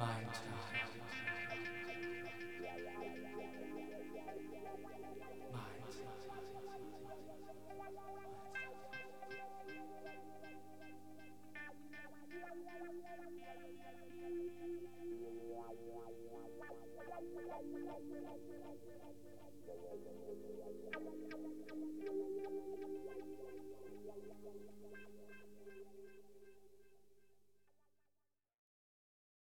my time.